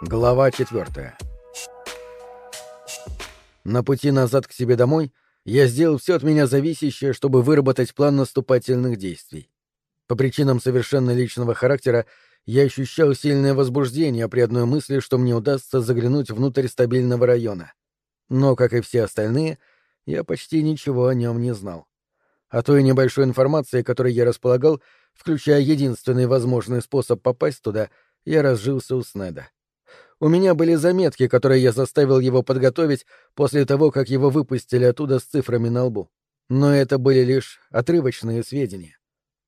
Глава четвертая. На пути назад к себе домой я сделал все от меня зависящее, чтобы выработать план наступательных действий. По причинам совершенно личного характера я ощущал сильное возбуждение при одной мысли, что мне удастся заглянуть внутрь стабильного района. Но, как и все остальные, я почти ничего о нем не знал. А той небольшой информации, которой я располагал, включая единственный возможный способ попасть туда, я разжился у Снеда. У меня были заметки, которые я заставил его подготовить после того, как его выпустили оттуда с цифрами на лбу. Но это были лишь отрывочные сведения.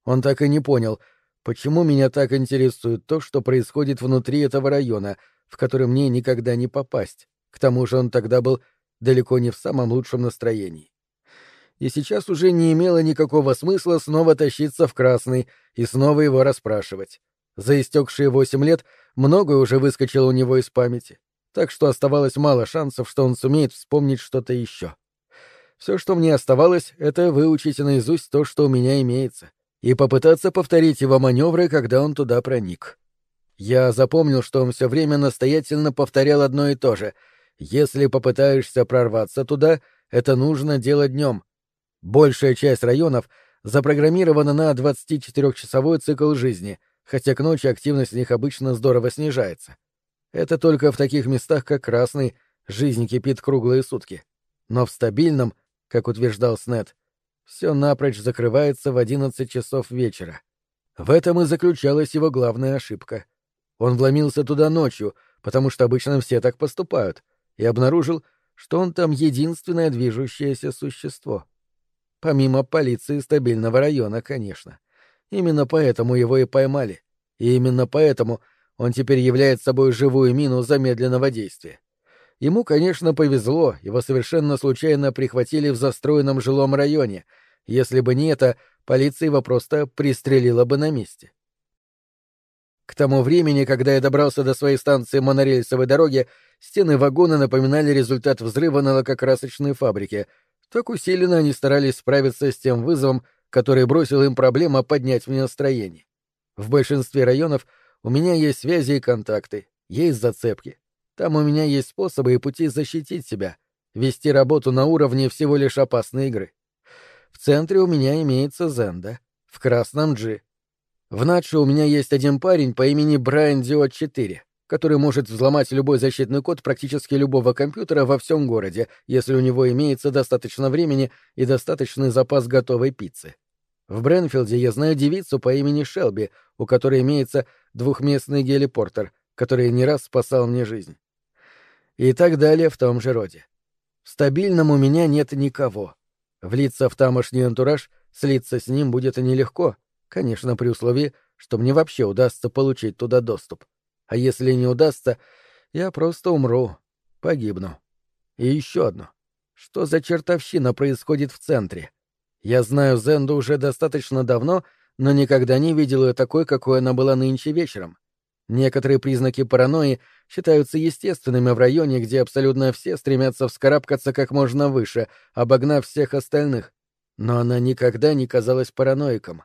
Он так и не понял, почему меня так интересует то, что происходит внутри этого района, в который мне никогда не попасть. К тому же он тогда был далеко не в самом лучшем настроении. И сейчас уже не имело никакого смысла снова тащиться в красный и снова его расспрашивать. За истекшие восемь лет — Многое уже выскочило у него из памяти, так что оставалось мало шансов, что он сумеет вспомнить что-то еще. Все, что мне оставалось, это выучить наизусть то, что у меня имеется, и попытаться повторить его маневры, когда он туда проник. Я запомнил, что он все время настоятельно повторял одно и то же. Если попытаешься прорваться туда, это нужно делать днем. Большая часть районов запрограммирована на 24-часовой цикл жизни — хотя к ночи активность в них обычно здорово снижается. Это только в таких местах, как Красный, жизнь кипит круглые сутки. Но в стабильном, как утверждал Снет, все напрочь закрывается в 11 часов вечера. В этом и заключалась его главная ошибка. Он вломился туда ночью, потому что обычно все так поступают, и обнаружил, что он там единственное движущееся существо. Помимо полиции стабильного района, конечно. — Именно поэтому его и поймали. И именно поэтому он теперь является собой живую мину замедленного действия. Ему, конечно, повезло, его совершенно случайно прихватили в застроенном жилом районе. Если бы не это, полиция его просто пристрелила бы на месте. К тому времени, когда я добрался до своей станции монорельсовой дороги, стены вагона напоминали результат взрыва на лакокрасочной фабрике. Так усиленно они старались справиться с тем вызовом, который бросил им проблема поднять мне настроение. В большинстве районов у меня есть связи и контакты, есть зацепки. Там у меня есть способы и пути защитить себя, вести работу на уровне всего лишь опасной игры. В центре у меня имеется Зенда, в красном Джи. В Надше у меня есть один парень по имени Брайан Диод 4, который может взломать любой защитный код практически любого компьютера во всем городе, если у него имеется достаточно времени и достаточный запас готовой пиццы. В Бренфилде я знаю девицу по имени Шелби, у которой имеется двухместный гелипортер, который не раз спасал мне жизнь. И так далее в том же роде. В стабильном у меня нет никого. Влиться в тамошний антураж, слиться с ним будет нелегко, конечно, при условии, что мне вообще удастся получить туда доступ. А если не удастся, я просто умру, погибну. И еще одно. Что за чертовщина происходит в центре? Я знаю Зенду уже достаточно давно, но никогда не видел ее такой, какой она была нынче вечером. Некоторые признаки паранойи считаются естественными в районе, где абсолютно все стремятся вскарабкаться как можно выше, обогнав всех остальных. Но она никогда не казалась параноиком.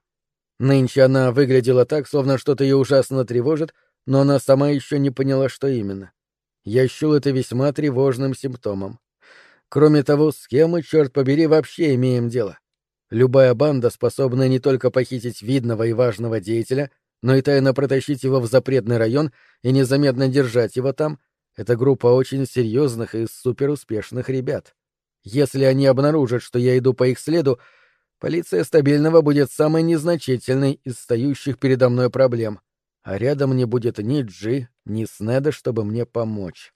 Нынче она выглядела так, словно что-то ее ужасно тревожит, но она сама еще не поняла, что именно. Я счел это весьма тревожным симптомом. Кроме того, с кем мы, черт побери, вообще имеем дело? Любая банда способна не только похитить видного и важного деятеля, но и тайно протащить его в запретный район и незаметно держать его там, это группа очень серьезных и суперуспешных ребят. Если они обнаружат, что я иду по их следу, полиция стабильного будет самой незначительной из стоящих передо мной проблем, а рядом не будет ни Джи, ни Снеда, чтобы мне помочь.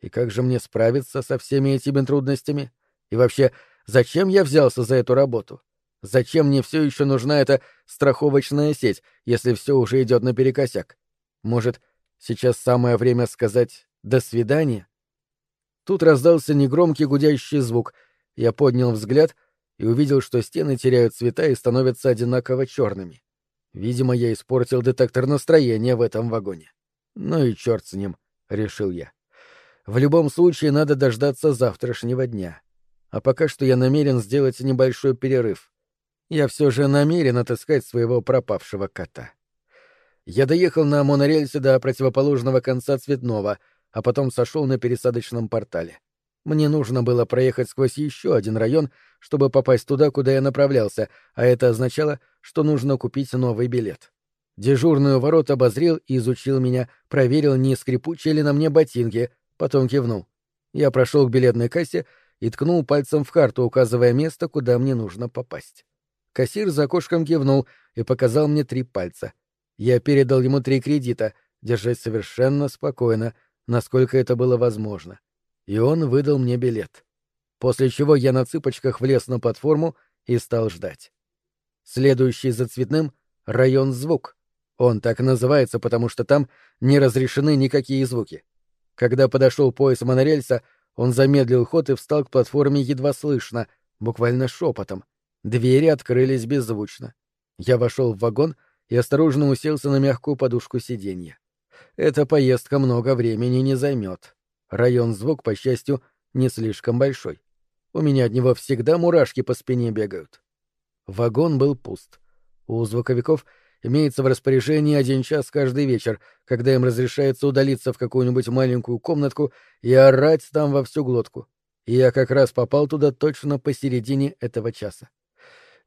И как же мне справиться со всеми этими трудностями? И вообще, Зачем я взялся за эту работу? Зачем мне все еще нужна эта страховочная сеть, если все уже идет наперекосяк? Может, сейчас самое время сказать «до свидания»? Тут раздался негромкий гудящий звук. Я поднял взгляд и увидел, что стены теряют цвета и становятся одинаково черными. Видимо, я испортил детектор настроения в этом вагоне. Ну и черт с ним, — решил я. В любом случае надо дождаться завтрашнего дня а пока что я намерен сделать небольшой перерыв. Я все же намерен отыскать своего пропавшего кота. Я доехал на монорельсе до противоположного конца Цветного, а потом сошел на пересадочном портале. Мне нужно было проехать сквозь еще один район, чтобы попасть туда, куда я направлялся, а это означало, что нужно купить новый билет. Дежурный у ворот обозрел и изучил меня, проверил, не скрипучие ли на мне ботинки, потом кивнул. Я прошел к билетной кассе и ткнул пальцем в карту, указывая место, куда мне нужно попасть. Кассир за окошком кивнул и показал мне три пальца. Я передал ему три кредита, держась совершенно спокойно, насколько это было возможно. И он выдал мне билет. После чего я на цыпочках влез на платформу и стал ждать. Следующий за цветным — район звук. Он так называется, потому что там не разрешены никакие звуки. Когда подошел пояс монорельса, он замедлил ход и встал к платформе едва слышно, буквально шепотом. Двери открылись беззвучно. Я вошел в вагон — и осторожно уселся на мягкую подушку сиденья. Эта поездка много времени не займет. Район звук, по счастью, не слишком большой. У меня от него всегда мурашки по спине бегают. Вагон был пуст. У звуковиков имеется в распоряжении один час каждый вечер, когда им разрешается удалиться в какую-нибудь маленькую комнатку и орать там во всю глотку. И я как раз попал туда точно посередине этого часа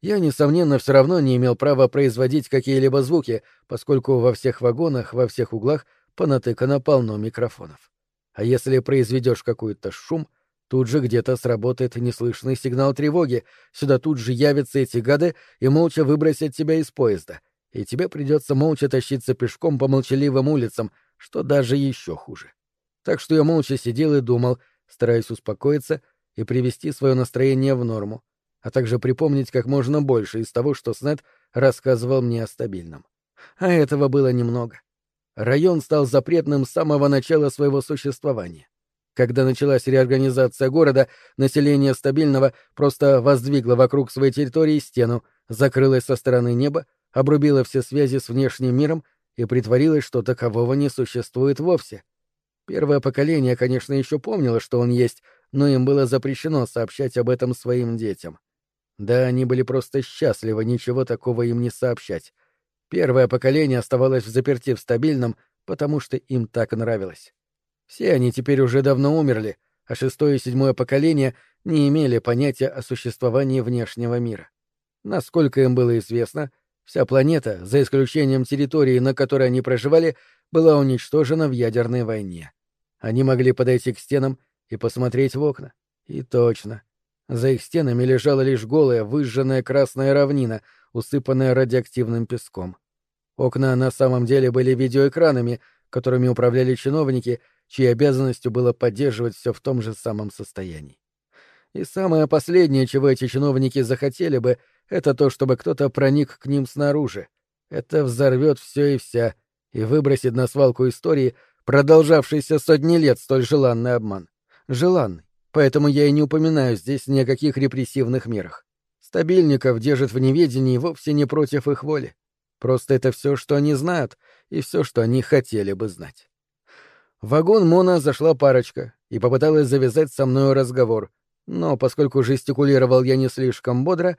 я, несомненно, все равно не имел права производить какие-либо звуки, поскольку во всех вагонах, во всех углах понатыкано полно микрофонов. А если произведешь какой-то шум, тут же где-то сработает неслышный сигнал тревоги, сюда тут же явятся эти гады и молча выбросят тебя из поезда, и тебе придется молча тащиться пешком по молчаливым улицам, что даже еще хуже. Так что я молча сидел и думал, стараясь успокоиться и привести свое настроение в норму, а также припомнить как можно больше из того, что Снет рассказывал мне о стабильном. А этого было немного. Район стал запретным с самого начала своего существования. Когда началась реорганизация города, население стабильного просто воздвигло вокруг своей территории стену, закрылось со стороны неба, обрубило все связи с внешним миром и притворилось, что такового не существует вовсе. Первое поколение, конечно, еще помнило, что он есть, но им было запрещено сообщать об этом своим детям. Да, они были просто счастливы ничего такого им не сообщать. Первое поколение оставалось в заперти в стабильном, потому что им так нравилось. Все они теперь уже давно умерли, а шестое и седьмое поколение не имели понятия о существовании внешнего мира. Насколько им было известно, вся планета, за исключением территории, на которой они проживали, была уничтожена в ядерной войне. Они могли подойти к стенам и посмотреть в окна. И точно. За их стенами лежала лишь голая, выжженная красная равнина, усыпанная радиоактивным песком. Окна на самом деле были видеоэкранами, которыми управляли чиновники, чьей обязанностью было поддерживать все в том же самом состоянии. И самое последнее, чего эти чиновники захотели бы, это то, чтобы кто-то проник к ним снаружи. Это взорвет все и вся и выбросит на свалку истории, продолжавшийся сотни лет столь желанный обман. Желанный поэтому я и не упоминаю здесь ни о каких репрессивных мерах. Стабильников держат в неведении вовсе не против их воли. Просто это все, что они знают, и все, что они хотели бы знать. В вагон Мона зашла парочка и попыталась завязать со мной разговор, но поскольку жестикулировал я не слишком бодро,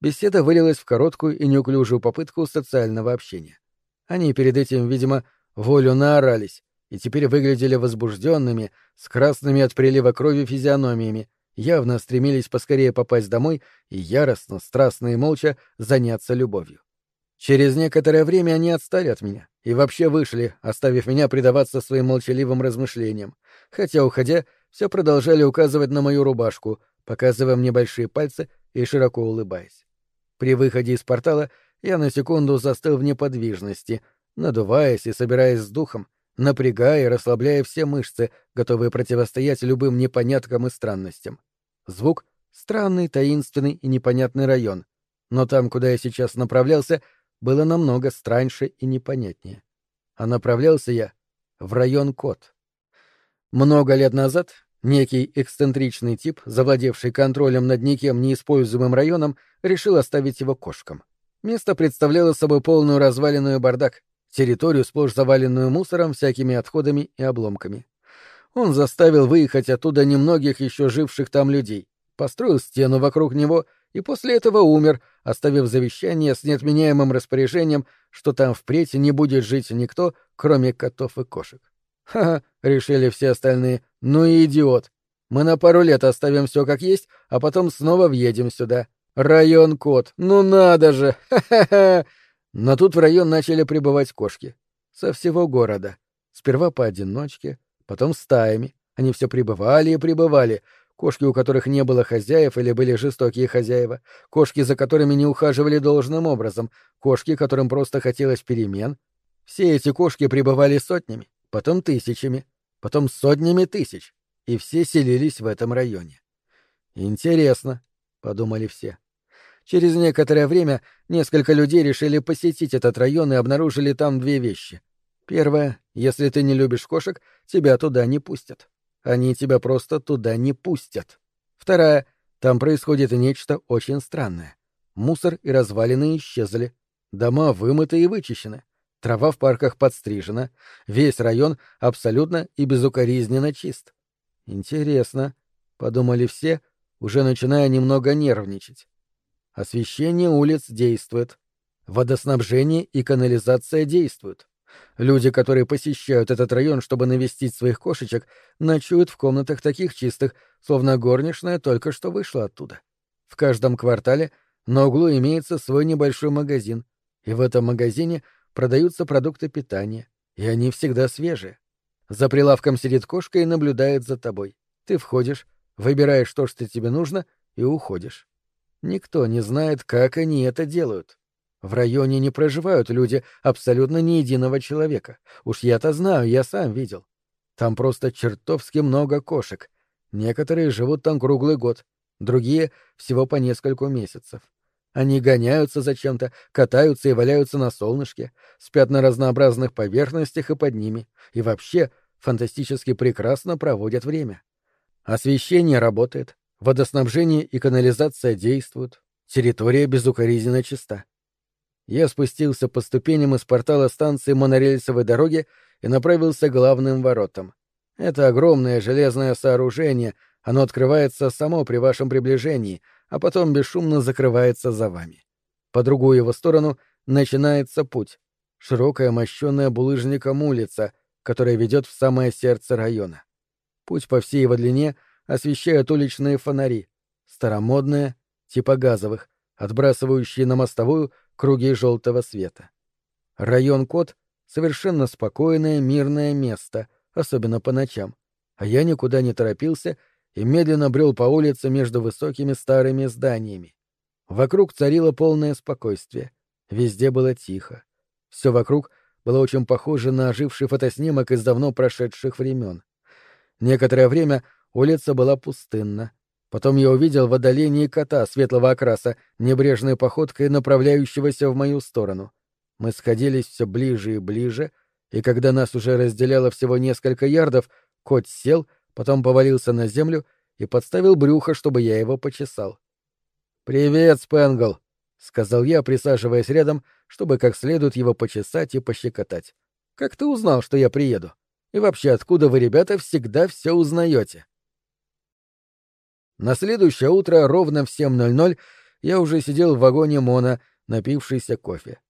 беседа вылилась в короткую и неуклюжую попытку социального общения. Они перед этим, видимо, волю наорались, и теперь выглядели возбужденными, с красными от прилива крови физиономиями, явно стремились поскорее попасть домой и яростно, страстно и молча заняться любовью. Через некоторое время они отстали от меня и вообще вышли, оставив меня предаваться своим молчаливым размышлениям, хотя, уходя, все продолжали указывать на мою рубашку, показывая мне большие пальцы и широко улыбаясь. При выходе из портала я на секунду застыл в неподвижности, надуваясь и собираясь с духом, напрягая и расслабляя все мышцы, готовые противостоять любым непоняткам и странностям. Звук — странный, таинственный и непонятный район, но там, куда я сейчас направлялся, было намного страньше и непонятнее. А направлялся я в район Кот. Много лет назад некий эксцентричный тип, завладевший контролем над никем неиспользуемым районом, решил оставить его кошкам. Место представляло собой полную разваленную бардак, территорию, сплошь заваленную мусором, всякими отходами и обломками. Он заставил выехать оттуда немногих еще живших там людей, построил стену вокруг него и после этого умер, оставив завещание с неотменяемым распоряжением, что там впредь не будет жить никто, кроме котов и кошек. Ха-ха, решили все остальные, ну и идиот. Мы на пару лет оставим все как есть, а потом снова въедем сюда. Район кот, ну надо же, ха-ха-ха. Но тут в район начали прибывать кошки. Со всего города. Сперва поодиночке, потом стаями. Они все прибывали и прибывали, кошки, у которых не было хозяев или были жестокие хозяева, кошки, за которыми не ухаживали должным образом, кошки, которым просто хотелось перемен. Все эти кошки пребывали сотнями, потом тысячами, потом сотнями тысяч, и все селились в этом районе. «Интересно», — подумали все. Через некоторое время несколько людей решили посетить этот район и обнаружили там две вещи. Первое, если ты не любишь кошек, тебя туда не пустят. Они тебя просто туда не пустят. Вторая. Там происходит нечто очень странное. Мусор и развалины исчезли. Дома вымыты и вычищены. Трава в парках подстрижена. Весь район абсолютно и безукоризненно чист. Интересно, — подумали все, уже начиная немного нервничать. Освещение улиц действует. Водоснабжение и канализация действуют. Люди, которые посещают этот район, чтобы навестить своих кошечек, ночуют в комнатах таких чистых, словно горничная только что вышла оттуда. В каждом квартале на углу имеется свой небольшой магазин, и в этом магазине продаются продукты питания, и они всегда свежие. За прилавком сидит кошка и наблюдает за тобой. Ты входишь, выбираешь то, что тебе нужно, и уходишь. Никто не знает, как они это делают. В районе не проживают люди абсолютно ни единого человека. Уж я-то знаю, я сам видел. Там просто чертовски много кошек. Некоторые живут там круглый год, другие — всего по нескольку месяцев. Они гоняются зачем-то, катаются и валяются на солнышке, спят на разнообразных поверхностях и под ними, и вообще фантастически прекрасно проводят время. Освещение работает, водоснабжение и канализация действуют, территория безукоризненно чиста. Я спустился по ступеням из портала станции монорельсовой дороги и направился к главным воротам. Это огромное железное сооружение, оно открывается само при вашем приближении, а потом бесшумно закрывается за вами. По другую его сторону начинается путь. Широкая, мощенная булыжником улица, которая ведет в самое сердце района. Путь по всей его длине освещают уличные фонари, старомодные, типа газовых, отбрасывающие на мостовую круги желтого света. Район Кот — совершенно спокойное, мирное место, особенно по ночам, а я никуда не торопился и медленно брел по улице между высокими старыми зданиями. Вокруг царило полное спокойствие, везде было тихо. Все вокруг было очень похоже на оживший фотоснимок из давно прошедших времен. Некоторое время улица была пустынна, Потом я увидел в отдалении кота светлого окраса, небрежной походкой направляющегося в мою сторону. Мы сходились все ближе и ближе, и когда нас уже разделяло всего несколько ярдов, кот сел, потом повалился на землю и подставил брюхо, чтобы я его почесал. «Привет, Спенгл!» — сказал я, присаживаясь рядом, чтобы как следует его почесать и пощекотать. «Как ты узнал, что я приеду? И вообще, откуда вы, ребята, всегда все узнаете?» На следующее утро ровно в 7.00 я уже сидел в вагоне Мона, напившийся кофе.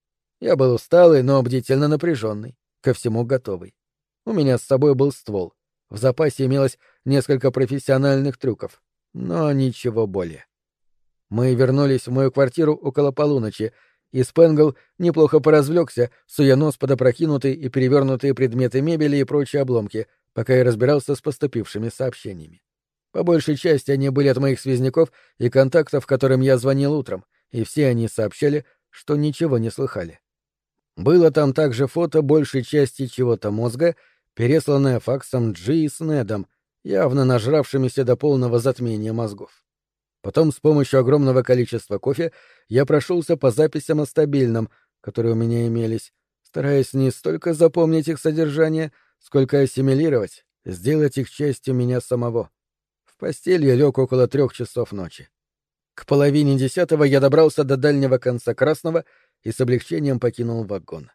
Я был усталый, но бдительно напряженный, ко всему готовый. У меня с собой был ствол. В запасе имелось несколько профессиональных трюков, но ничего более. Мы вернулись в мою квартиру около полуночи, и Спенгл неплохо поразвлекся, суя нос под опрокинутые и перевернутые предметы мебели и прочие обломки, пока я разбирался с поступившими сообщениями. По большей части они были от моих связняков и контактов, которым я звонил утром, и все они сообщали, что ничего не слыхали. Было там также фото большей части чего-то мозга, пересланное факсом Джи с Недом, явно нажравшимися до полного затмения мозгов. Потом с помощью огромного количества кофе я прошелся по записям о стабильном, которые у меня имелись, стараясь не столько запомнить их содержание, сколько ассимилировать, сделать их частью меня самого. В постель я лег около трех часов ночи. К половине десятого я добрался до дальнего конца Красного и с облегчением покинул вагон.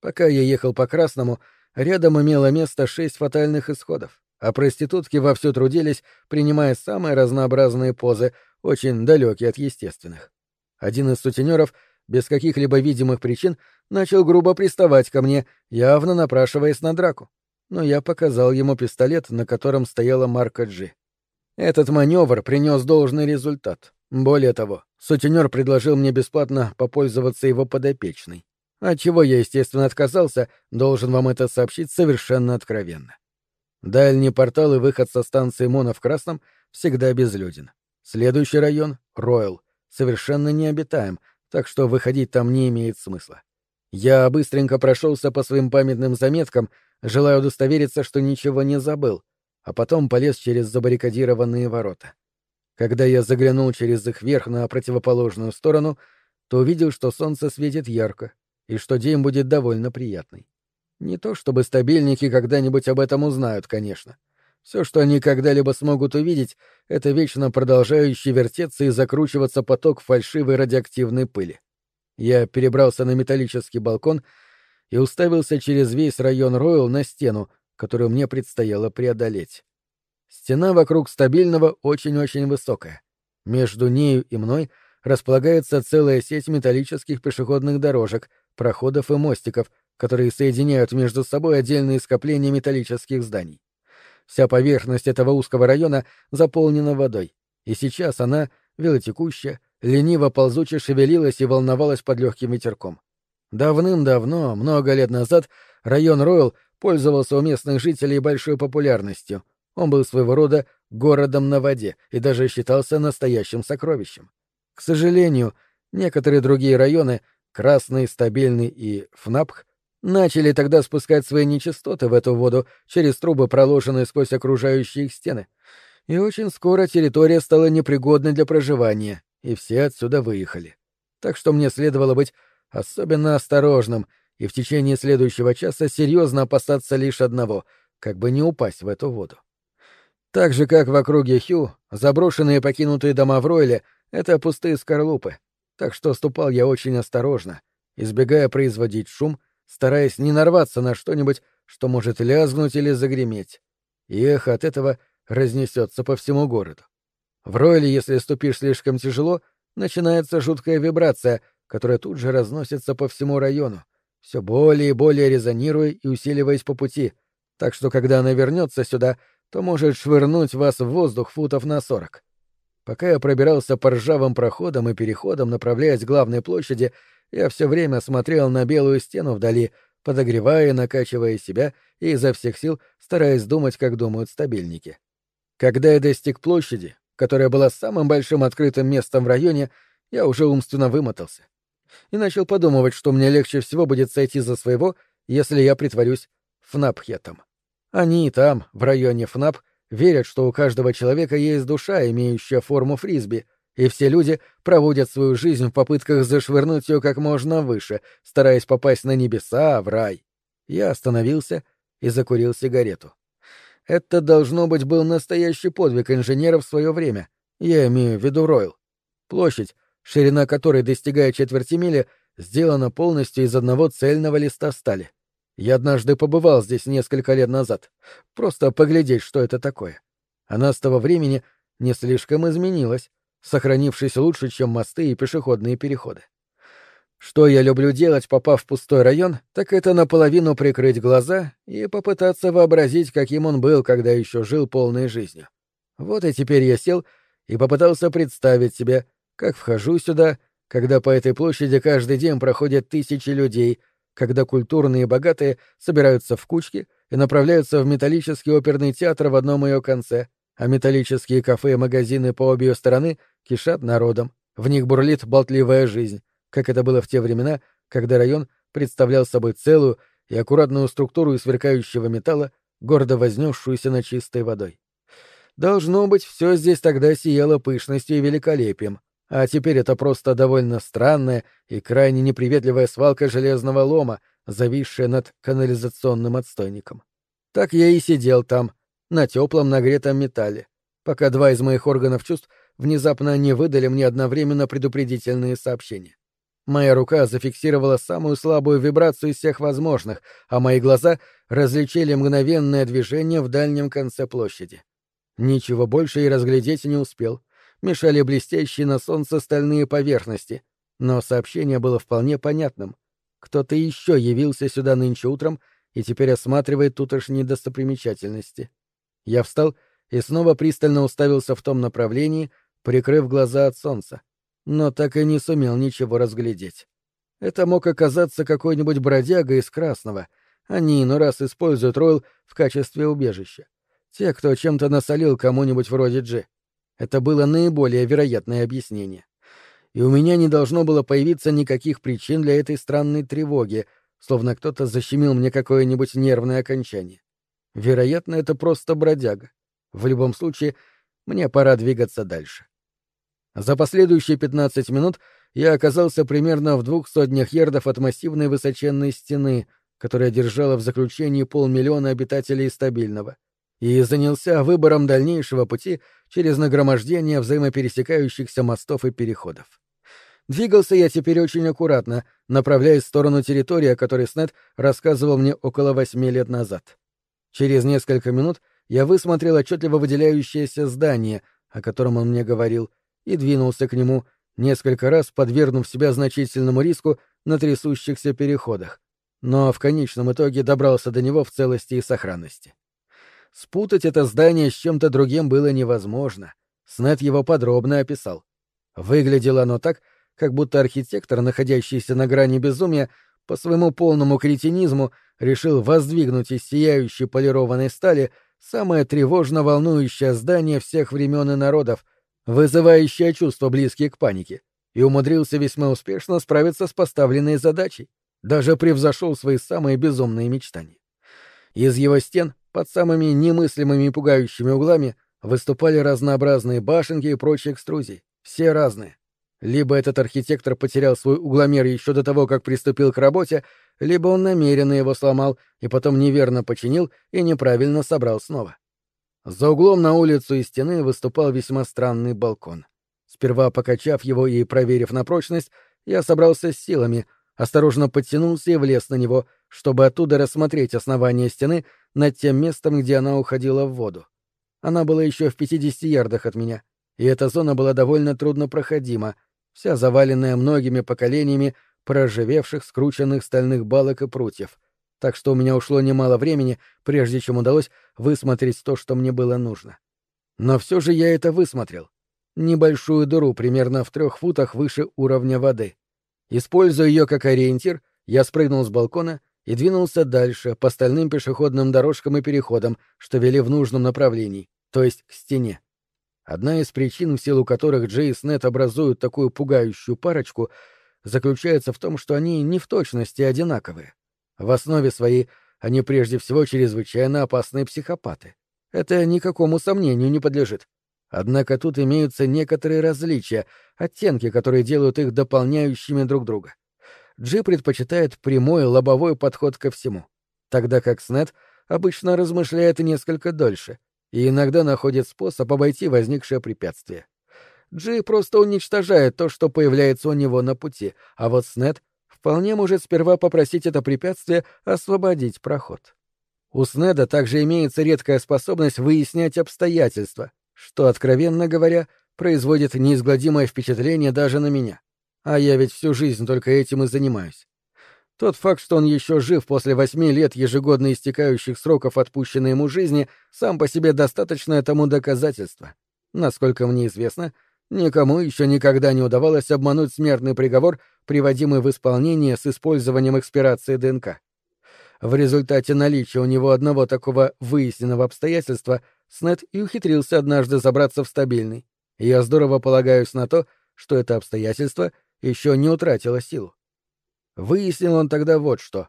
Пока я ехал по Красному, рядом имело место шесть фатальных исходов, а проститутки вовсю трудились, принимая самые разнообразные позы, очень далекий от естественных. Один из сутенеров, без каких-либо видимых причин, начал грубо приставать ко мне, явно напрашиваясь на драку. Но я показал ему пистолет, на котором стояла марка G. Этот маневр принес должный результат. Более того, сутенер предложил мне бесплатно попользоваться его подопечной. Отчего я, естественно, отказался, должен вам это сообщить совершенно откровенно. Дальний портал и выход со станции Мона в Красном всегда безлюден. Следующий район — Ройл, совершенно необитаем, так что выходить там не имеет смысла. Я быстренько прошелся по своим памятным заметкам, желая удостовериться, что ничего не забыл, а потом полез через забаррикадированные ворота. Когда я заглянул через их верх на противоположную сторону, то увидел, что солнце светит ярко, и что день будет довольно приятный. Не то чтобы стабильники когда-нибудь об этом узнают, конечно. Все, что они когда-либо смогут увидеть, это вечно продолжающий вертеться и закручиваться поток фальшивой радиоактивной пыли. Я перебрался на металлический балкон и уставился через весь район Ройл на стену, которую мне предстояло преодолеть. Стена вокруг стабильного очень-очень высокая. Между нею и мной располагается целая сеть металлических пешеходных дорожек, проходов и мостиков, которые соединяют между собой отдельные скопления металлических зданий. Вся поверхность этого узкого района заполнена водой, и сейчас она, велотекущая, лениво ползуче шевелилась и волновалась под легким ветерком. Давным-давно, много лет назад, район Ройл пользовался у местных жителей большой популярностью. Он был своего рода городом на воде и даже считался настоящим сокровищем. К сожалению, некоторые другие районы, Красный, Стабильный и Фнапх, начали тогда спускать свои нечистоты в эту воду через трубы, проложенные сквозь окружающие их стены. И очень скоро территория стала непригодной для проживания, и все отсюда выехали. Так что мне следовало быть особенно осторожным и в течение следующего часа серьезно опасаться лишь одного — как бы не упасть в эту воду. Так же, как в округе Хью, заброшенные покинутые дома в Ройле — это пустые скорлупы, так что ступал я очень осторожно, избегая производить шум — стараясь не нарваться на что-нибудь, что может лязгнуть или загреметь. И эхо от этого разнесется по всему городу. В ройле, если ступишь слишком тяжело, начинается жуткая вибрация, которая тут же разносится по всему району, все более и более резонируя и усиливаясь по пути, так что когда она вернется сюда, то может швырнуть вас в воздух футов на сорок. Пока я пробирался по ржавым проходам и переходам, направляясь к главной площади, я все время смотрел на белую стену вдали, подогревая и накачивая себя и изо всех сил стараясь думать, как думают стабильники. Когда я достиг площади, которая была самым большим открытым местом в районе, я уже умственно вымотался. И начал подумывать, что мне легче всего будет сойти за своего, если я притворюсь Фнапхетом. Они и там, в районе Фнап, верят, что у каждого человека есть душа, имеющая форму фрисби, и все люди проводят свою жизнь в попытках зашвырнуть ее как можно выше, стараясь попасть на небеса, в рай. Я остановился и закурил сигарету. Это, должно быть, был настоящий подвиг инженеров в свое время. Я имею в виду Ройл. Площадь, ширина которой достигает четверти мили, сделана полностью из одного цельного листа стали. Я однажды побывал здесь несколько лет назад. Просто поглядеть, что это такое. Она с того времени не слишком изменилась, сохранившись лучше, чем мосты и пешеходные переходы. Что я люблю делать, попав в пустой район, так это наполовину прикрыть глаза и попытаться вообразить, каким он был, когда еще жил полной жизнью. Вот и теперь я сел и попытался представить себе, как вхожу сюда, когда по этой площади каждый день проходят тысячи людей, когда культурные и богатые собираются в кучки и направляются в металлический оперный театр в одном ее конце, а металлические кафе и магазины по обе стороны кишат народом, в них бурлит болтливая жизнь, как это было в те времена, когда район представлял собой целую и аккуратную структуру из сверкающего металла, гордо вознесшуюся над чистой водой. Должно быть, все здесь тогда сияло пышностью и великолепием, а теперь это просто довольно странная и крайне неприветливая свалка железного лома, зависшая над канализационным отстойником. Так я и сидел там, на теплом нагретом металле, пока два из моих органов чувств внезапно не выдали мне одновременно предупредительные сообщения. Моя рука зафиксировала самую слабую вибрацию из всех возможных, а мои глаза различили мгновенное движение в дальнем конце площади. Ничего больше и разглядеть не успел. Мешали блестящие на солнце стальные поверхности, но сообщение было вполне понятным. Кто-то еще явился сюда нынче утром и теперь осматривает тутошние достопримечательности. Я встал и снова пристально уставился в том направлении, прикрыв глаза от солнца, но так и не сумел ничего разглядеть. Это мог оказаться какой-нибудь бродяга из Красного. Они иной раз используют Ройл в качестве убежища. Те, кто чем-то насолил кому-нибудь вроде Джи. Это было наиболее вероятное объяснение. И у меня не должно было появиться никаких причин для этой странной тревоги, словно кто-то защемил мне какое-нибудь нервное окончание. Вероятно, это просто бродяга. В любом случае, мне пора двигаться дальше. За последующие 15 минут я оказался примерно в двух сотнях ярдов от массивной высоченной стены, которая держала в заключении полмиллиона обитателей стабильного, и занялся выбором дальнейшего пути через нагромождение взаимопересекающихся мостов и переходов. Двигался я теперь очень аккуратно, направляясь в сторону территории, о которой Снет рассказывал мне около восьми лет назад. Через несколько минут я высмотрел отчетливо выделяющееся здание, о котором он мне говорил, и двинулся к нему, несколько раз подвергнув себя значительному риску на трясущихся переходах, но в конечном итоге добрался до него в целости и сохранности. Спутать это здание с чем-то другим было невозможно. Снет его подробно описал. Выглядело оно так, как будто архитектор, находящийся на грани безумия, по своему полному кретинизму решил воздвигнуть из сияющей полированной стали самое тревожно волнующее здание всех времен и народов, вызывающее чувства, близкие к панике, и умудрился весьма успешно справиться с поставленной задачей, даже превзошел свои самые безумные мечтания. Из его стен, под самыми немыслимыми и пугающими углами, выступали разнообразные башенки и прочие экструзии, все разные. Либо этот архитектор потерял свой угломер еще до того, как приступил к работе, либо он намеренно его сломал и потом неверно починил и неправильно собрал снова. За углом на улицу из стены выступал весьма странный балкон. Сперва покачав его и проверив на прочность, я собрался с силами, осторожно подтянулся и влез на него, чтобы оттуда рассмотреть основание стены над тем местом, где она уходила в воду. Она была еще в 50 ярдах от меня, и эта зона была довольно труднопроходима, вся заваленная многими поколениями проржавевших скрученных стальных балок и прутьев, так что у меня ушло немало времени, прежде чем удалось высмотреть то, что мне было нужно. Но все же я это высмотрел. Небольшую дыру примерно в трех футах выше уровня воды. Используя ее как ориентир, я спрыгнул с балкона и двинулся дальше по стальным пешеходным дорожкам и переходам, что вели в нужном направлении, то есть к стене. Одна из причин, в силу которых Джей и Снет образуют такую пугающую парочку, заключается в том, что они не в точности одинаковые. В основе своей они прежде всего чрезвычайно опасные психопаты. Это никакому сомнению не подлежит. Однако тут имеются некоторые различия, оттенки, которые делают их дополняющими друг друга. Джи предпочитает прямой лобовой подход ко всему, тогда как Снет обычно размышляет несколько дольше — и иногда находит способ обойти возникшее препятствие. Джи просто уничтожает то, что появляется у него на пути, а вот Снет вполне может сперва попросить это препятствие освободить проход. У Снеда также имеется редкая способность выяснять обстоятельства, что, откровенно говоря, производит неизгладимое впечатление даже на меня. А я ведь всю жизнь только этим и занимаюсь. Тот факт, что он еще жив после восьми лет ежегодно истекающих сроков отпущенной ему жизни, сам по себе достаточное тому доказательство. Насколько мне известно, никому еще никогда не удавалось обмануть смертный приговор, приводимый в исполнение с использованием экспирации ДНК. В результате наличия у него одного такого выясненного обстоятельства Снет и ухитрился однажды забраться в стабильный. Я здорово полагаюсь на то, что это обстоятельство еще не утратило силу. Выяснил он тогда вот что.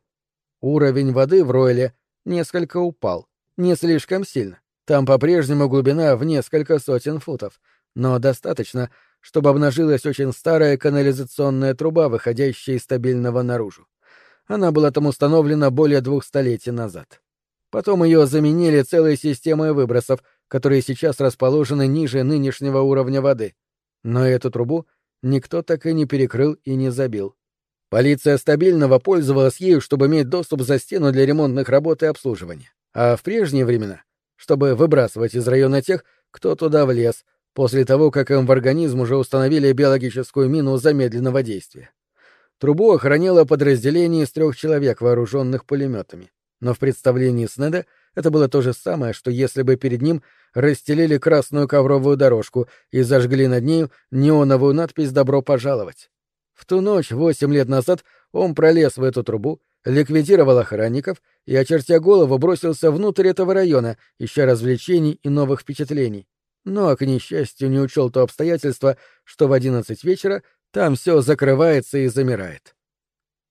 Уровень воды в Ройле несколько упал. Не слишком сильно. Там по-прежнему глубина в несколько сотен футов, но достаточно, чтобы обнажилась очень старая канализационная труба, выходящая из стабильного наружу. Она была там установлена более двух столетий назад. Потом ее заменили целой системой выбросов, которые сейчас расположены ниже нынешнего уровня воды. Но эту трубу никто так и не перекрыл и не забил. Полиция стабильного пользовалась ею, чтобы иметь доступ за стену для ремонтных работ и обслуживания. А в прежние времена, чтобы выбрасывать из района тех, кто туда влез, после того, как им в организм уже установили биологическую мину замедленного действия. Трубу охраняло подразделение из трех человек, вооруженных пулеметами. Но в представлении Снеда это было то же самое, что если бы перед ним расстелили красную ковровую дорожку и зажгли над нею неоновую надпись «Добро пожаловать». В ту ночь, восемь лет назад, он пролез в эту трубу, ликвидировал охранников и, очертя голову, бросился внутрь этого района, ища развлечений и новых впечатлений. Но, к несчастью, не учел то обстоятельство, что в одиннадцать вечера там все закрывается и замирает.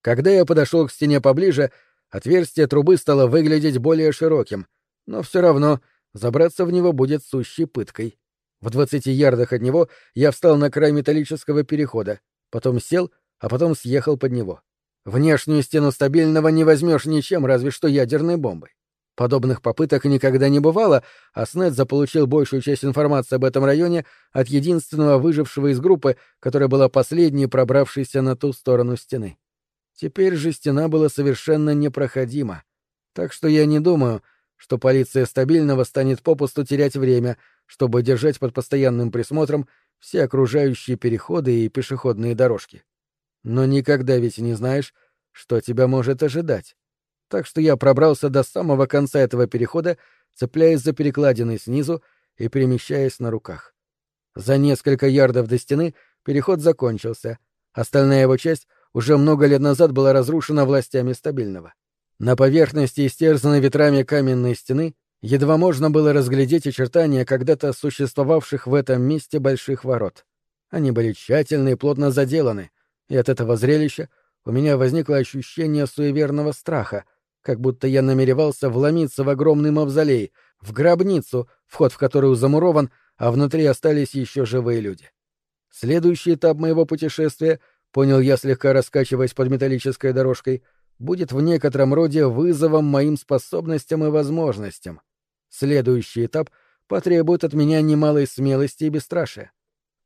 Когда я подошел к стене поближе, отверстие трубы стало выглядеть более широким, но все равно забраться в него будет сущей пыткой. В двадцати ярдах от него я встал на край металлического перехода, потом сел, а потом съехал под него. Внешнюю стену стабильного не возьмешь ничем, разве что ядерной бомбой. Подобных попыток никогда не бывало, а Снет заполучил большую часть информации об этом районе от единственного выжившего из группы, которая была последней, пробравшейся на ту сторону стены. Теперь же стена была совершенно непроходима. Так что я не думаю, что полиция стабильного станет попусту терять время, чтобы держать под постоянным присмотром все окружающие переходы и пешеходные дорожки. Но никогда ведь не знаешь, что тебя может ожидать. Так что я пробрался до самого конца этого перехода, цепляясь за перекладины снизу и перемещаясь на руках. За несколько ярдов до стены переход закончился. Остальная его часть уже много лет назад была разрушена властями стабильного. На поверхности истерзанной ветрами каменной стены едва можно было разглядеть очертания когда-то существовавших в этом месте больших ворот. Они были тщательно и плотно заделаны — и от этого зрелища у меня возникло ощущение суеверного страха, как будто я намеревался вломиться в огромный мавзолей, в гробницу, вход в которую замурован, а внутри остались еще живые люди. Следующий этап моего путешествия, понял я, слегка раскачиваясь под металлической дорожкой, будет в некотором роде вызовом моим способностям и возможностям. Следующий этап потребует от меня немалой смелости и бесстрашия.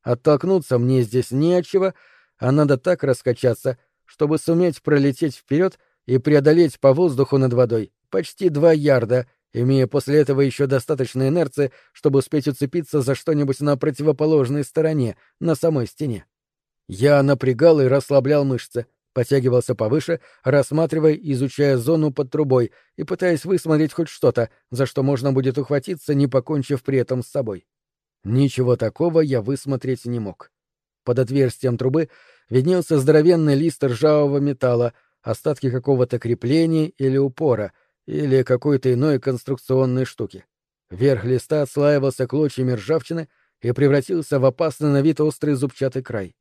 Оттолкнуться мне здесь не от чего, а надо так раскачаться, чтобы суметь пролететь вперед и преодолеть по воздуху над водой почти два ярда, имея после этого еще достаточно инерции, чтобы успеть уцепиться за что-нибудь на противоположной стороне, на самой стене. Я напрягал и расслаблял мышцы, потягивался повыше, рассматривая и изучая зону под трубой и пытаясь высмотреть хоть что-то, за что можно будет ухватиться, не покончив при этом с собой. Ничего такого я высмотреть не мог. Под отверстием трубы виднелся здоровенный лист ржавого металла, остатки какого-то крепления или упора, или какой-то иной конструкционной штуки. Верх листа отслаивался клочьями ржавчины и превратился в опасный на вид острый зубчатый край.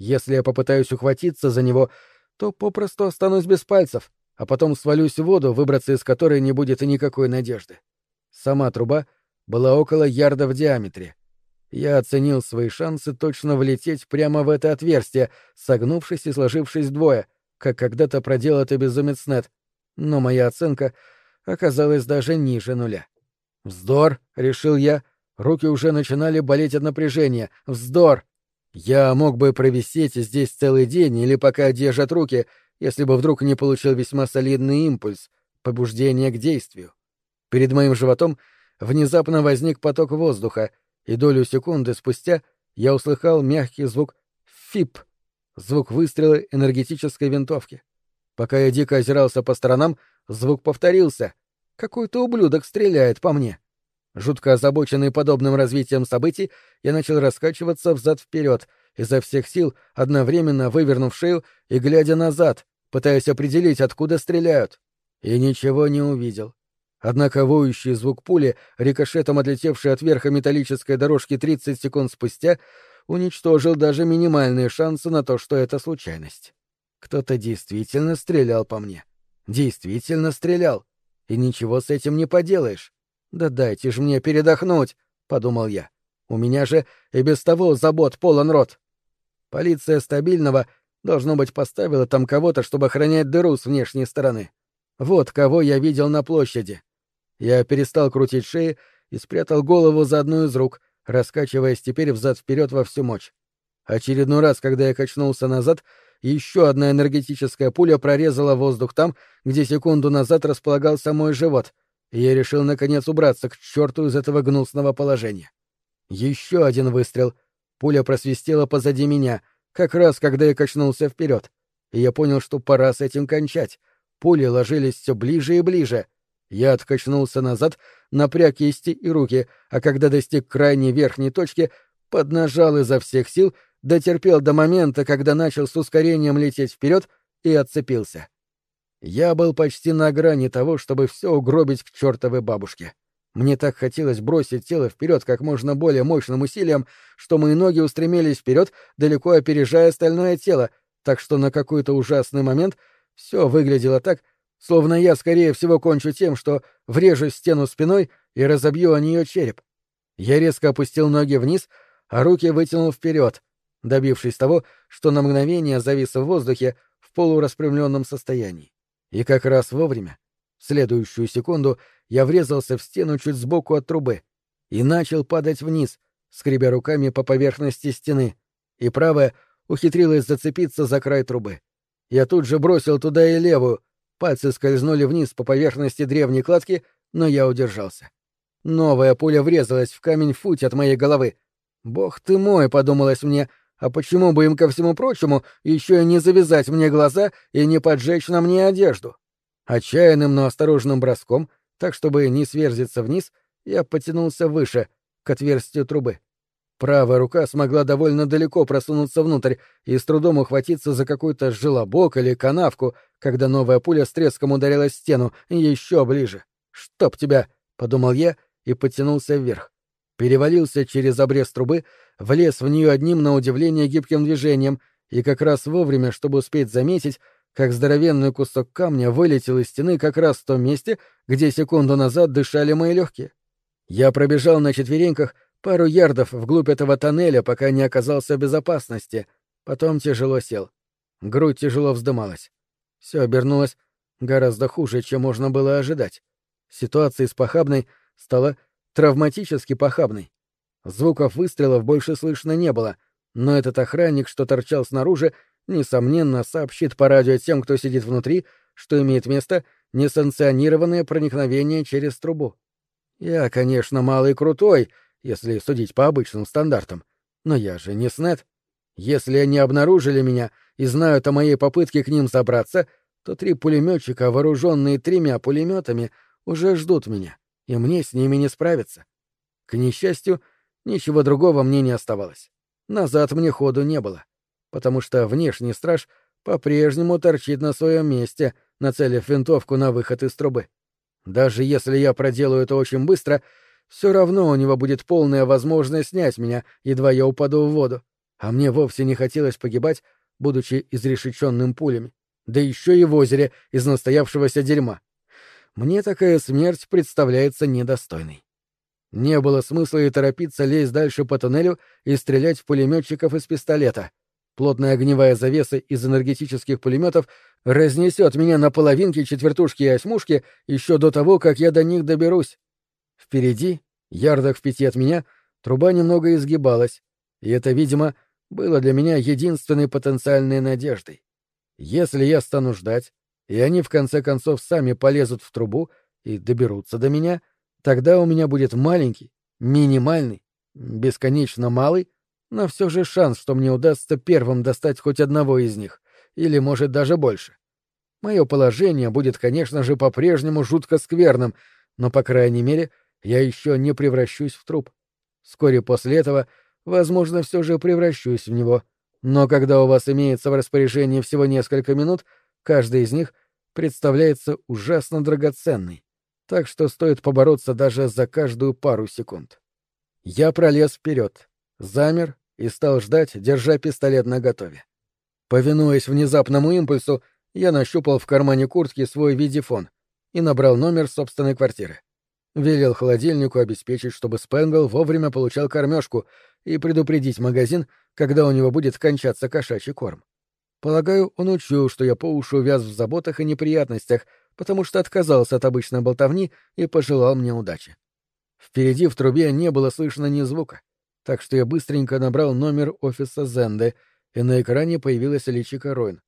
Если я попытаюсь ухватиться за него, то попросту останусь без пальцев, а потом свалюсь в воду, выбраться из которой не будет и никакой надежды. Сама труба была около ярда в диаметре. Я оценил свои шансы точно влететь прямо в это отверстие, согнувшись и сложившись вдвое, как когда-то проделал это безумец Нет, но моя оценка оказалась даже ниже нуля. «Вздор!» — решил я. Руки уже начинали болеть от напряжения. «Вздор!» Я мог бы провисеть здесь целый день или пока держат руки, если бы вдруг не получил весьма солидный импульс, побуждение к действию. Перед моим животом внезапно возник поток воздуха, и долю секунды спустя я услыхал мягкий звук «фип», звук выстрела энергетической винтовки. Пока я дико озирался по сторонам, звук повторился. Какой-то ублюдок стреляет по мне. Жутко озабоченный подобным развитием событий, я начал раскачиваться взад-вперед, изо всех сил, одновременно вывернув шею и глядя назад, пытаясь определить, откуда стреляют. И ничего не увидел. Однако воющий звук пули, рикошетом отлетевший от верха металлической дорожки 30 секунд спустя, уничтожил даже минимальные шансы на то, что это случайность. Кто-то действительно стрелял по мне. Действительно стрелял. И ничего с этим не поделаешь. Да дайте же мне передохнуть, — подумал я. У меня же и без того забот полон рот. Полиция стабильного, должно быть, поставила там кого-то, чтобы охранять дыру с внешней стороны. Вот кого я видел на площади. Я перестал крутить шеи и спрятал голову за одну из рук, раскачиваясь теперь взад-вперед во всю мощь. Очередной раз, когда я качнулся назад, еще одна энергетическая пуля прорезала воздух там, где секунду назад располагался мой живот, и я решил наконец убраться к черту из этого гнусного положения. Еще один выстрел. Пуля просвистела позади меня, как раз когда я качнулся вперед. И я понял, что пора с этим кончать. Пули ложились все ближе и ближе. Я откачнулся назад, напряг кисти и руки, а когда достиг крайней верхней точки, поднажал изо всех сил, дотерпел до момента, когда начал с ускорением лететь вперед и отцепился. Я был почти на грани того, чтобы все угробить к чертовой бабушке. Мне так хотелось бросить тело вперед как можно более мощным усилием, что мои ноги устремились вперед, далеко опережая остальное тело, так что на какой-то ужасный момент все выглядело так, словно я, скорее всего, кончу тем, что врежусь в стену спиной и разобью о нее череп. Я резко опустил ноги вниз, а руки вытянул вперед, добившись того, что на мгновение завис в воздухе в полураспрямленном состоянии. И как раз вовремя, в следующую секунду, я врезался в стену чуть сбоку от трубы и начал падать вниз, скребя руками по поверхности стены, и правая ухитрилась зацепиться за край трубы. Я тут же бросил туда и левую, пальцы скользнули вниз по поверхности древней кладки, но я удержался. Новая пуля врезалась в камень в футь от моей головы. «Бог ты мой!» — подумалось мне. «А почему бы им, ко всему прочему, еще и не завязать мне глаза и не поджечь на мне одежду?» Отчаянным, но осторожным броском — так, чтобы не сверзиться вниз, я потянулся выше, к отверстию трубы. Правая рука смогла довольно далеко просунуться внутрь и с трудом ухватиться за какой-то желобок или канавку, когда новая пуля с треском ударилась в стену еще ближе. «Чтоб тебя!» — подумал я и потянулся вверх. Перевалился через обрез трубы, влез в нее одним на удивление гибким движением и как раз вовремя, чтобы успеть заметить, как здоровенный кусок камня вылетел из стены как раз в том месте, где секунду назад дышали мои легкие. Я пробежал на четвереньках пару ярдов вглубь этого тоннеля, пока не оказался в безопасности, потом тяжело сел. Грудь тяжело вздымалась. Все обернулось гораздо хуже, чем можно было ожидать. Ситуация с похабной стала травматически похабной. Звуков выстрелов больше слышно не было, но этот охранник, что торчал снаружи, несомненно, сообщит по радио тем, кто сидит внутри, что имеет место несанкционированное проникновение через трубу. Я, конечно, малый крутой, если судить по обычным стандартам, но я же не снет. Если они обнаружили меня и знают о моей попытке к ним забраться, то три пулеметчика, вооруженные тремя пулеметами, уже ждут меня, и мне с ними не справиться. К несчастью, ничего другого мне не оставалось. Назад мне ходу не было потому что внешний страж по-прежнему торчит на своем месте, нацелив винтовку на выход из трубы. Даже если я проделаю это очень быстро, все равно у него будет полная возможность снять меня, едва я упаду в воду. А мне вовсе не хотелось погибать, будучи изрешеченным пулями. Да еще и в озере из настоявшегося дерьма. Мне такая смерть представляется недостойной. Не было смысла и торопиться лезть дальше по туннелю и стрелять в пулеметчиков из пистолета. Плотная огневая завеса из энергетических пулеметов разнесет меня на половинки, четвертушки и осьмушки еще до того, как я до них доберусь. Впереди, ярдах в пяти от меня, труба немного изгибалась, и это, видимо, было для меня единственной потенциальной надеждой. Если я стану ждать, и они в конце концов сами полезут в трубу и доберутся до меня, тогда у меня будет маленький, минимальный, бесконечно малый, но все же шанс, что мне удастся первым достать хоть одного из них, или, может, даже больше. Мое положение будет, конечно же, по-прежнему жутко скверным, но, по крайней мере, я еще не превращусь в труп. Вскоре после этого, возможно, все же превращусь в него. Но когда у вас имеется в распоряжении всего несколько минут, каждый из них представляется ужасно драгоценной. Так что стоит побороться даже за каждую пару секунд. Я пролез вперед, замер и стал ждать, держа пистолет наготове. Повинуясь внезапному импульсу, я нащупал в кармане куртки свой видифон и набрал номер собственной квартиры. Велел холодильнику обеспечить, чтобы Спенгл вовремя получал кормежку и предупредить магазин, когда у него будет кончаться кошачий корм. Полагаю, он учил, что я по уши увяз в заботах и неприятностях, потому что отказался от обычной болтовни и пожелал мне удачи. Впереди в трубе не было слышно ни звука так что я быстренько набрал номер офиса Зенды, и на экране появилась личико Ройн.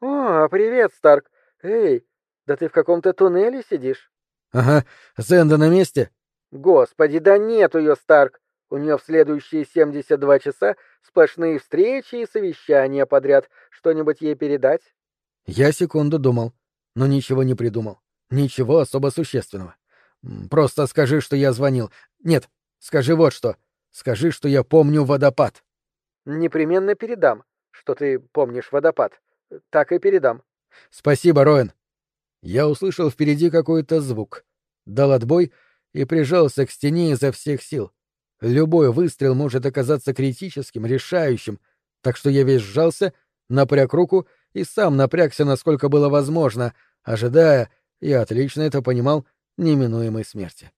«О, привет, Старк! Эй, да ты в каком-то туннеле сидишь?» «Ага, Зенда на месте?» «Господи, да нет ее, Старк! У нее в следующие 72 часа сплошные встречи и совещания подряд. Что-нибудь ей передать? Я секунду думал, но ничего не придумал. Ничего особо существенного. Просто скажи, что я звонил. Нет, скажи вот что. Скажи, что я помню водопад. Непременно передам, что ты помнишь водопад. Так и передам. Спасибо, Роэн. Я услышал впереди какой-то звук. Дал отбой и прижался к стене изо всех сил. Любой выстрел может оказаться критическим, решающим, так что я весь сжался, напряг руку и сам напрягся, насколько было возможно, ожидая, я отлично это понимал, неминуемой смерти.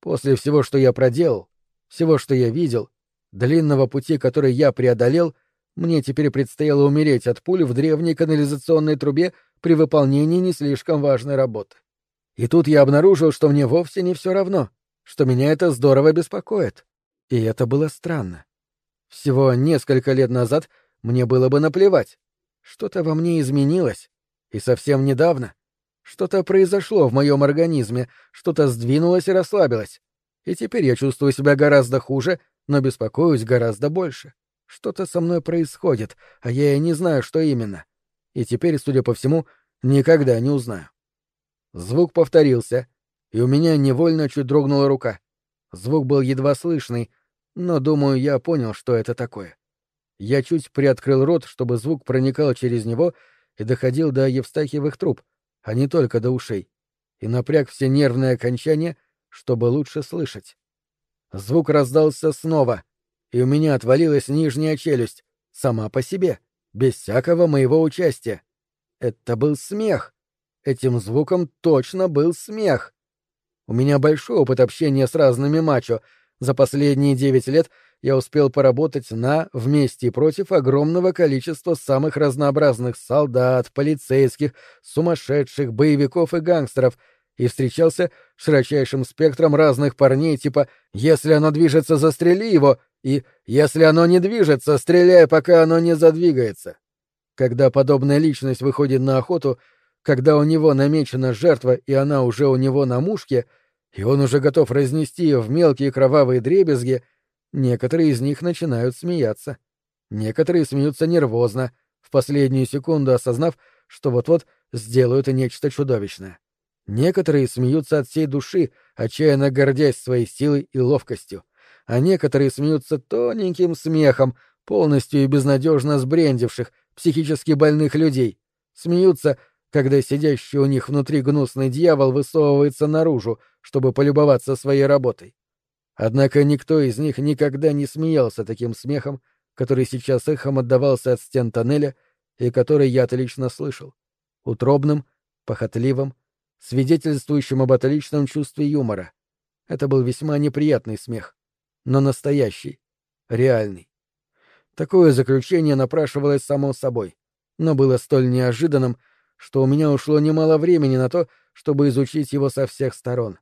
После всего, что я проделал, всего, что я видел, длинного пути, который я преодолел, мне теперь предстояло умереть от пуль в древней канализационной трубе при выполнении не слишком важной работы. И тут я обнаружил, что мне вовсе не все равно, что меня это здорово беспокоит. И это было странно. Всего несколько лет назад мне было бы наплевать. Что-то во мне изменилось. И совсем недавно. Что-то произошло в моем организме, что-то сдвинулось и расслабилось. И теперь я чувствую себя гораздо хуже, но беспокоюсь гораздо больше. Что-то со мной происходит, а я и не знаю, что именно. И теперь, судя по всему, никогда не узнаю. Звук повторился, и у меня невольно чуть дрогнула рука. Звук был едва слышный, но, думаю, я понял, что это такое. Я чуть приоткрыл рот, чтобы звук проникал через него и доходил до Евстахиевых труб, а не только до ушей, и напряг все нервные окончания, чтобы лучше слышать. Звук раздался снова, и у меня отвалилась нижняя челюсть, сама по себе, без всякого моего участия. Это был смех. Этим звуком точно был смех. У меня большой опыт общения с разными мачо. За последние девять лет — я успел поработать на вместе и против огромного количества самых разнообразных солдат, полицейских, сумасшедших, боевиков и гангстеров и встречался с широчайшим спектром разных парней типа «Если оно движется, застрели его» и «Если оно не движется, стреляй, пока оно не задвигается». Когда подобная личность выходит на охоту, когда у него намечена жертва и она уже у него на мушке, и он уже готов разнести в мелкие кровавые дребезги — Некоторые из них начинают смеяться. Некоторые смеются нервозно, в последнюю секунду осознав, что вот-вот сделают нечто чудовищное. Некоторые смеются от всей души, отчаянно гордясь своей силой и ловкостью. А некоторые смеются тоненьким смехом, полностью и безнадежно сбрендивших, психически больных людей. Смеются, когда сидящий у них внутри гнусный дьявол высовывается наружу, чтобы полюбоваться своей работой. Однако никто из них никогда не смеялся таким смехом, который сейчас эхом отдавался от стен тоннеля и который я отлично слышал. Утробным, похотливым, свидетельствующим об отличном чувстве юмора. Это был весьма неприятный смех, но настоящий, реальный. Такое заключение напрашивалось само собой, но было столь неожиданным, что у меня ушло немало времени на то, чтобы изучить его со всех сторон.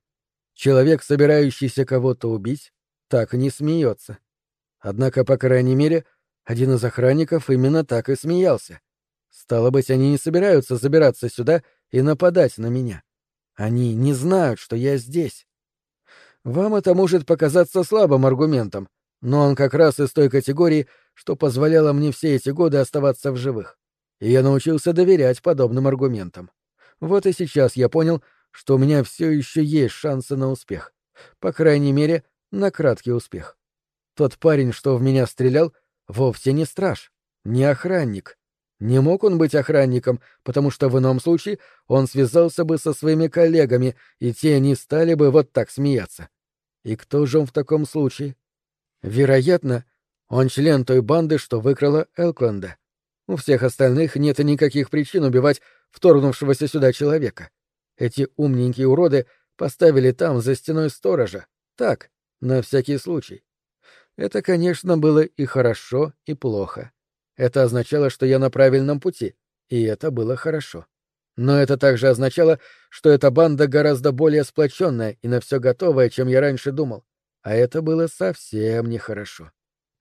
Человек, собирающийся кого-то убить, так не смеется. Однако, по крайней мере, один из охранников именно так и смеялся. Стало быть, они не собираются забираться сюда и нападать на меня. Они не знают, что я здесь. Вам это может показаться слабым аргументом, но он как раз из той категории, что позволяло мне все эти годы оставаться в живых. И я научился доверять подобным аргументам. Вот и сейчас я понял, что у меня все еще есть шансы на успех. По крайней мере, на краткий успех. Тот парень, что в меня стрелял, вовсе не страж, не охранник. Не мог он быть охранником, потому что в ином случае он связался бы со своими коллегами, и те не стали бы вот так смеяться. И кто же он в таком случае? Вероятно, он член той банды, что выкрала Элкленда. У всех остальных нет никаких причин убивать вторгнувшегося сюда человека. Эти умненькие уроды поставили там, за стеной сторожа. Так, на всякий случай. Это, конечно, было и хорошо, и плохо. Это означало, что я на правильном пути, и это было хорошо. Но это также означало, что эта банда гораздо более сплоченная и на все готовая, чем я раньше думал. А это было совсем нехорошо.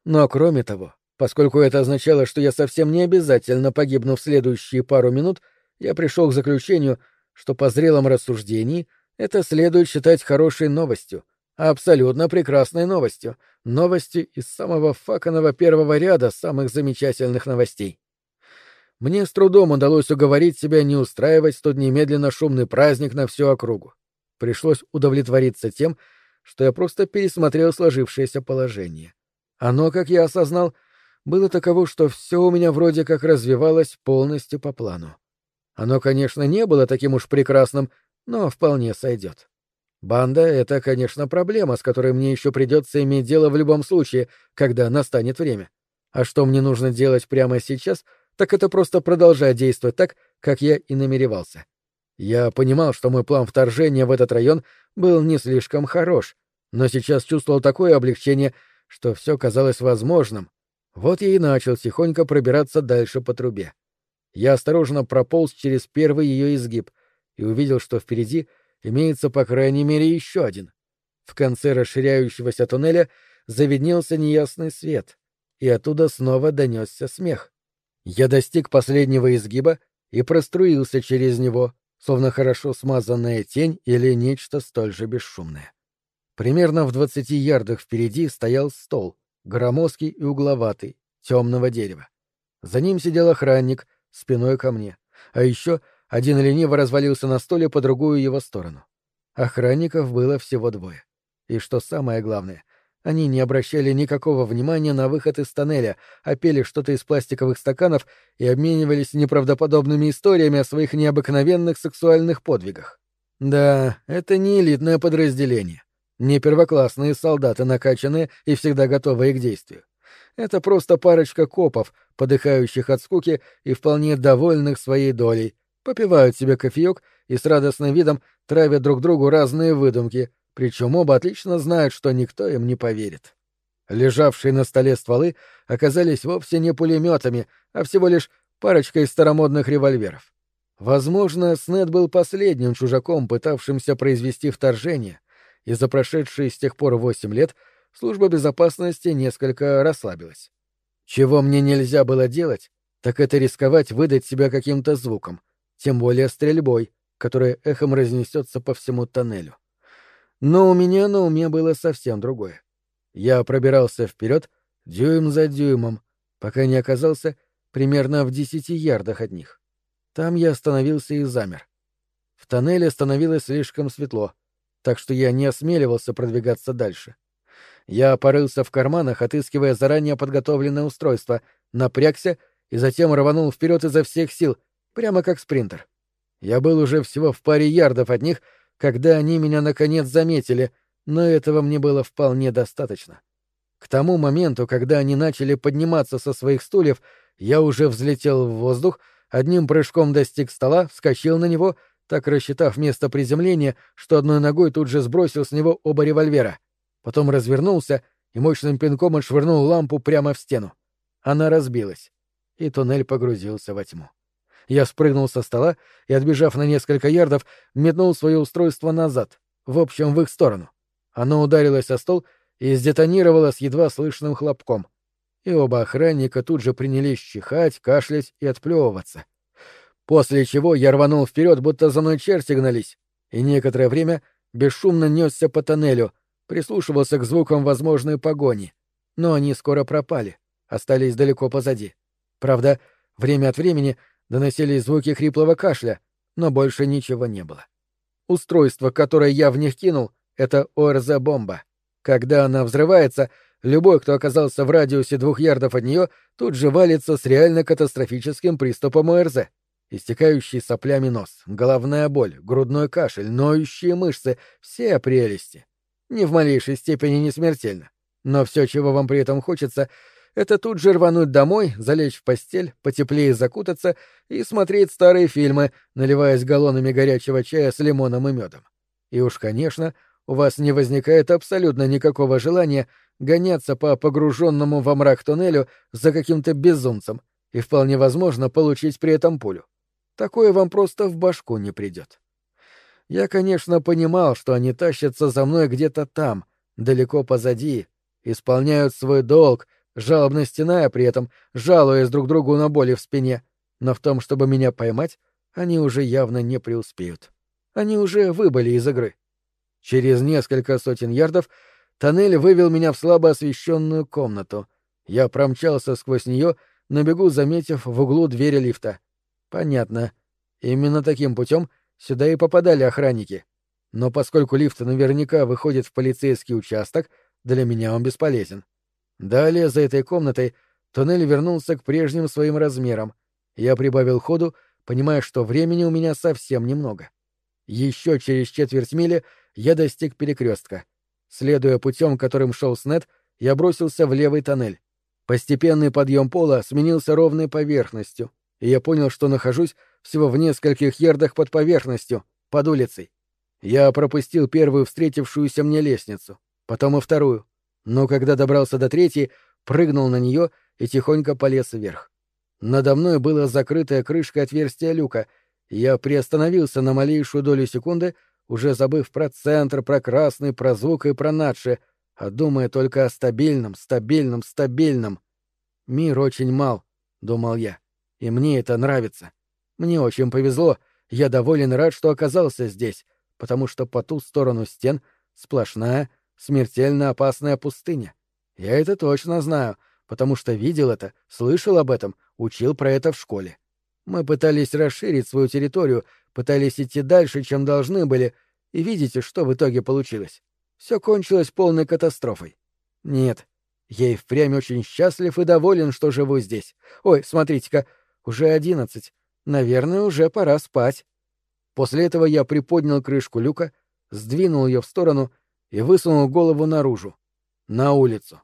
Но кроме того, поскольку это означало, что я совсем не обязательно погибну в следующие пару минут, я пришел к заключению, что по зрелом рассуждении это следует считать хорошей новостью, абсолютно прекрасной новостью, Новости из самого факаного первого ряда самых замечательных новостей. Мне с трудом удалось уговорить себя не устраивать тот немедленно шумный праздник на всю округу. Пришлось удовлетвориться тем, что я просто пересмотрел сложившееся положение. Оно, как я осознал, было таково, что все у меня вроде как развивалось полностью по плану. Оно, конечно, не было таким уж прекрасным, но вполне сойдет. Банда — это, конечно, проблема, с которой мне еще придется иметь дело в любом случае, когда настанет время. А что мне нужно делать прямо сейчас, так это просто продолжать действовать так, как я и намеревался. Я понимал, что мой план вторжения в этот район был не слишком хорош, но сейчас чувствовал такое облегчение, что все казалось возможным. Вот я и начал тихонько пробираться дальше по трубе. Я осторожно прополз через первый ее изгиб и увидел, что впереди имеется по крайней мере еще один. В конце расширяющегося туннеля завиднелся неясный свет, и оттуда снова донесся смех. Я достиг последнего изгиба и проструился через него, словно хорошо смазанная тень или нечто столь же бесшумное. Примерно в двадцати ярдах впереди стоял стол, громоздкий и угловатый, темного дерева. За ним сидел охранник, спиной ко мне, а еще один лениво развалился на столе по другую его сторону. Охранников было всего двое. И что самое главное, они не обращали никакого внимания на выход из тоннеля, а пели что-то из пластиковых стаканов и обменивались неправдоподобными историями о своих необыкновенных сексуальных подвигах. Да, это не элитное подразделение. Не первоклассные солдаты, накачанные и всегда готовые к действию. Это просто парочка копов, подыхающих от скуки и вполне довольных своей долей, попивают себе кофеек и с радостным видом травят друг другу разные выдумки, причем оба отлично знают, что никто им не поверит. Лежавшие на столе стволы оказались вовсе не пулеметами, а всего лишь парочкой старомодных револьверов. Возможно, Снет был последним чужаком, пытавшимся произвести вторжение, и за прошедшие с тех пор восемь лет служба безопасности несколько расслабилась. Чего мне нельзя было делать, так это рисковать выдать себя каким-то звуком, тем более стрельбой, которая эхом разнесется по всему тоннелю. Но у меня на уме было совсем другое. Я пробирался вперед дюйм за дюймом, пока не оказался примерно в десяти ярдах от них. Там я остановился и замер. В тоннеле становилось слишком светло, так что я не осмеливался продвигаться дальше. Я порылся в карманах, отыскивая заранее подготовленное устройство, напрягся и затем рванул вперед изо всех сил, прямо как спринтер. Я был уже всего в паре ярдов от них, когда они меня наконец заметили, но этого мне было вполне достаточно. К тому моменту, когда они начали подниматься со своих стульев, я уже взлетел в воздух, одним прыжком достиг стола, вскочил на него, так рассчитав место приземления, что одной ногой тут же сбросил с него оба револьвера. Потом развернулся и мощным пинком отшвырнул лампу прямо в стену. Она разбилась, и туннель погрузился во тьму. Я спрыгнул со стола и, отбежав на несколько ярдов, метнул свое устройство назад, в общем, в их сторону. Оно ударилось о стол и сдетонировало с едва слышным хлопком. И оба охранника тут же принялись чихать, кашлять и отплевываться. После чего я рванул вперед, будто за мной черти гнались, и некоторое время бесшумно несся по тоннелю, прислушивался к звукам возможной погони. Но они скоро пропали, остались далеко позади. Правда, время от времени доносились звуки хриплого кашля, но больше ничего не было. Устройство, которое я в них кинул, — это ОРЗ-бомба. Когда она взрывается, любой, кто оказался в радиусе двух ярдов от нее, тут же валится с реально катастрофическим приступом ОРЗ. Истекающий соплями нос, головная боль, грудной кашель, ноющие мышцы — все прелести. Ни в малейшей степени не смертельно. Но все, чего вам при этом хочется — это тут же рвануть домой, залечь в постель, потеплее закутаться и смотреть старые фильмы, наливаясь галлонами горячего чая с лимоном и медом. И уж, конечно, у вас не возникает абсолютно никакого желания гоняться по погруженному во мрак туннелю за каким-то безумцем и вполне возможно получить при этом пулю. Такое вам просто в башку не придет. Я, конечно, понимал, что они тащатся за мной где-то там, далеко позади, исполняют свой долг, жалобно стеная при этом, жалуясь друг другу на боли в спине, но в том, чтобы меня поймать, они уже явно не преуспеют. Они уже выбыли из игры. Через несколько сотен ярдов тоннель вывел меня в слабо освещенную комнату. Я промчался сквозь нее, на бегу заметив в углу двери лифта. Понятно. Именно таким путем сюда и попадали охранники. Но поскольку лифт наверняка выходит в полицейский участок, для меня он бесполезен. Далее, за этой комнатой, туннель вернулся к прежним своим размерам. Я прибавил ходу, понимая, что времени у меня совсем немного. Еще через четверть мили я достиг перекрестка. Следуя путем, которым шел Снет, я бросился в левый тоннель. Постепенный подъем пола сменился ровной поверхностью, и я понял, что нахожусь всего в нескольких ярдах под поверхностью, под улицей. Я пропустил первую встретившуюся мне лестницу, потом и вторую, но когда добрался до третьей, прыгнул на нее и тихонько полез вверх. Надо мной было закрытая крышкой отверстие люка, я приостановился на малейшую долю секунды, уже забыв про центр, про красный, про звук и про надши, а думая только о стабильном, стабильном, стабильном. Мир очень мал, — думал я, — и мне это нравится. Мне очень повезло, я доволен рад, что оказался здесь, потому что по ту сторону стен сплошная, смертельно опасная пустыня. Я это точно знаю, потому что видел это, слышал об этом, учил про это в школе. Мы пытались расширить свою территорию, пытались идти дальше, чем должны были, и видите, что в итоге получилось все кончилось полной катастрофой. Нет, я и впрямь очень счастлив и доволен, что живу здесь. Ой, смотрите-ка, уже одиннадцать. Наверное, уже пора спать. После этого я приподнял крышку люка, сдвинул ее в сторону и высунул голову наружу, на улицу.